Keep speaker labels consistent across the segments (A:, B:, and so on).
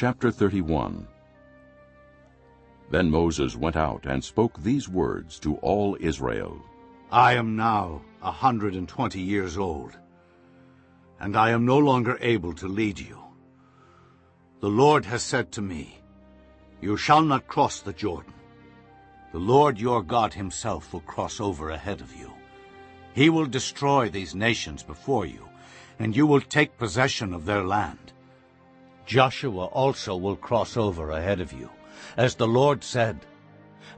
A: Chapter 31 Then Moses went out and spoke these words to all Israel.
B: I am now a hundred and twenty years old, and I am no longer able to lead you. The Lord has said to me, You shall not cross the Jordan. The Lord your God himself will cross over ahead of you. He will destroy these nations before you, and you will take possession of their land. Joshua also will cross over ahead of you, as the Lord said,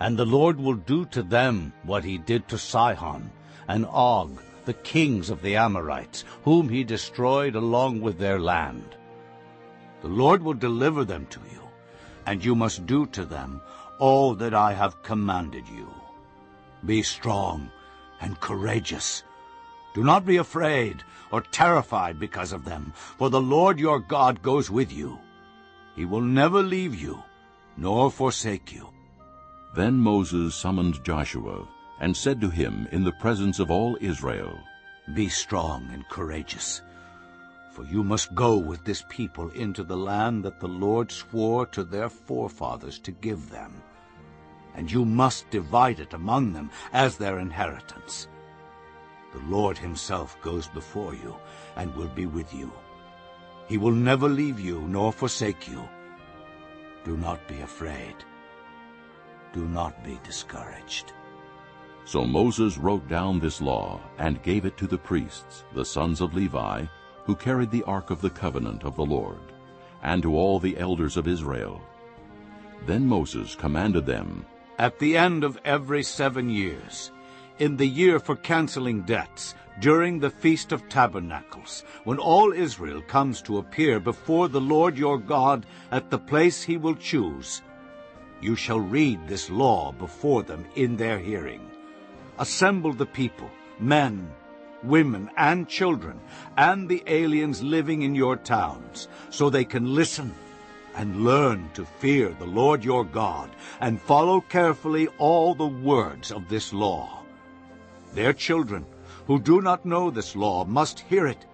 B: and the Lord will do to them what he did to Sihon and Og, the kings of the Amorites, whom he destroyed along with their land. The Lord will deliver them to you, and you must do to them all that I have commanded you. Be strong and courageous. Do not be afraid or terrified because of them, for the Lord your God goes with you. He will never leave you nor forsake you.
A: Then Moses summoned Joshua and said to him in the presence of all Israel,
B: Be strong and courageous, for you must go with this people into the land that the Lord swore to their forefathers to give them, and you must divide it among them as their inheritance. The Lord himself goes before you and will be with you. He will never leave you nor forsake you. Do not be afraid. Do not be discouraged.
A: So Moses wrote down this law and gave it to the priests, the sons of Levi, who carried the ark of the covenant of the Lord, and to all the elders of Israel. Then Moses commanded them,
B: At the end of every seven years, in the year for canceling debts, during the Feast of Tabernacles, when all Israel comes to appear before the Lord your God at the place he will choose, you shall read this law before them in their hearing. Assemble the people, men, women, and children, and the aliens living in your towns, so they can listen and learn to fear the Lord your God, and follow carefully all the words of this law. Their children, who do not know this law, must hear it,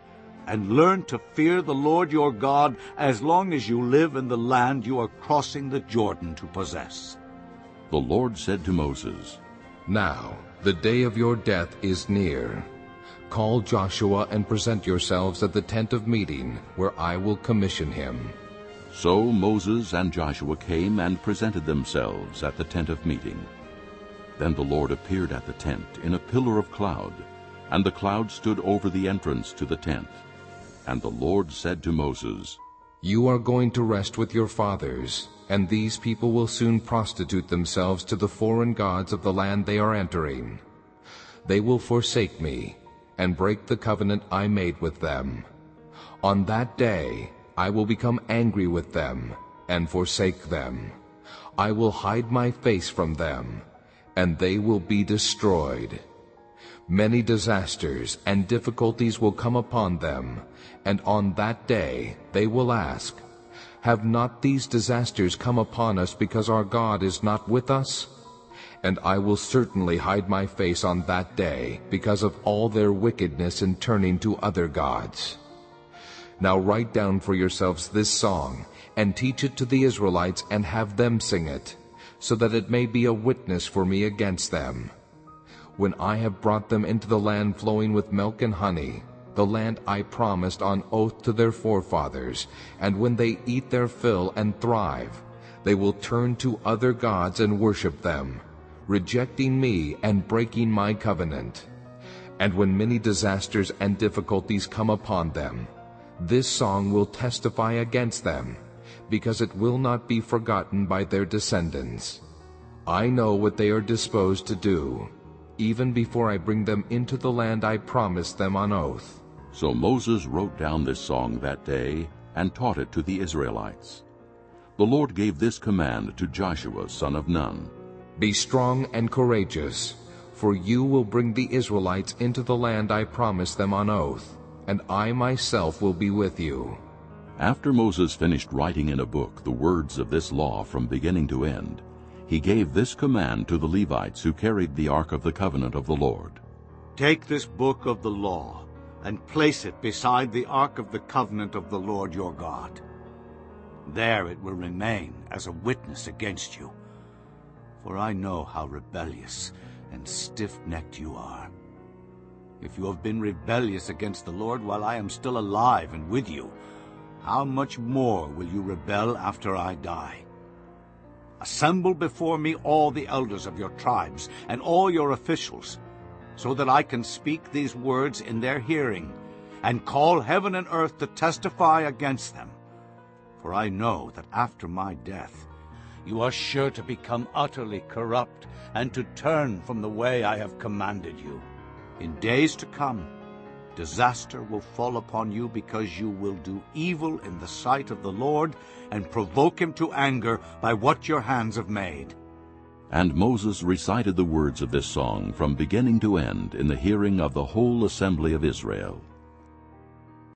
B: and learn to fear the Lord your God as long as you live in the land you are crossing the Jordan to possess.
A: The Lord said to Moses,
C: Now the day of your death is near. Call Joshua and present yourselves at the tent of meeting, where I will commission him.
A: So Moses and Joshua came and presented themselves at the tent of meeting. Then the Lord appeared at the tent in a pillar of cloud, and the cloud stood over the entrance to the tent. And the Lord said to Moses,
C: You are going to rest with your fathers, and these people will soon prostitute themselves to the foreign gods of the land they are entering. They will forsake me, and break the covenant I made with them. On that day I will become angry with them, and forsake them. I will hide my face from them, and they will be destroyed. Many disasters and difficulties will come upon them, and on that day they will ask, Have not these disasters come upon us because our God is not with us? And I will certainly hide my face on that day because of all their wickedness in turning to other gods. Now write down for yourselves this song, and teach it to the Israelites, and have them sing it, so that it may be a witness for me against them when I have brought them into the land flowing with milk and honey, the land I promised on oath to their forefathers, and when they eat their fill and thrive, they will turn to other gods and worship them, rejecting me and breaking my covenant. And when many disasters and difficulties come upon them, this song will testify against them, because it will not be forgotten by their descendants. I know what they are disposed to do, even before I bring them into the land I promised them on oath.
A: So Moses wrote down this song that day and taught it to the Israelites. The Lord gave this command to Joshua son of Nun.
C: Be strong and courageous, for you will bring the Israelites into the land I promised them on oath, and I myself will be with you.
A: After Moses finished writing in a book the words of this law from beginning to end, he gave this command to the Levites who carried the Ark of the Covenant of the Lord.
B: Take this book of the law and place it beside the Ark of the Covenant of the Lord your God. There it will remain as a witness against you. For I know how rebellious and stiff-necked you are. If you have been rebellious against the Lord while I am still alive and with you, how much more will you rebel after I die? Assemble before me all the elders of your tribes and all your officials, so that I can speak these words in their hearing, and call heaven and earth to testify against them. For I know that after my death you are sure to become utterly corrupt and to turn from the way I have commanded you. In days to come, disaster will fall upon you because you will do evil in the sight of the Lord and provoke him to anger by what your hands have made.
A: And Moses recited the words of this song from beginning to end in the hearing of the whole assembly of Israel.